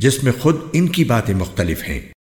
جس میں خود ان کی باتیں مختلف ہیں۔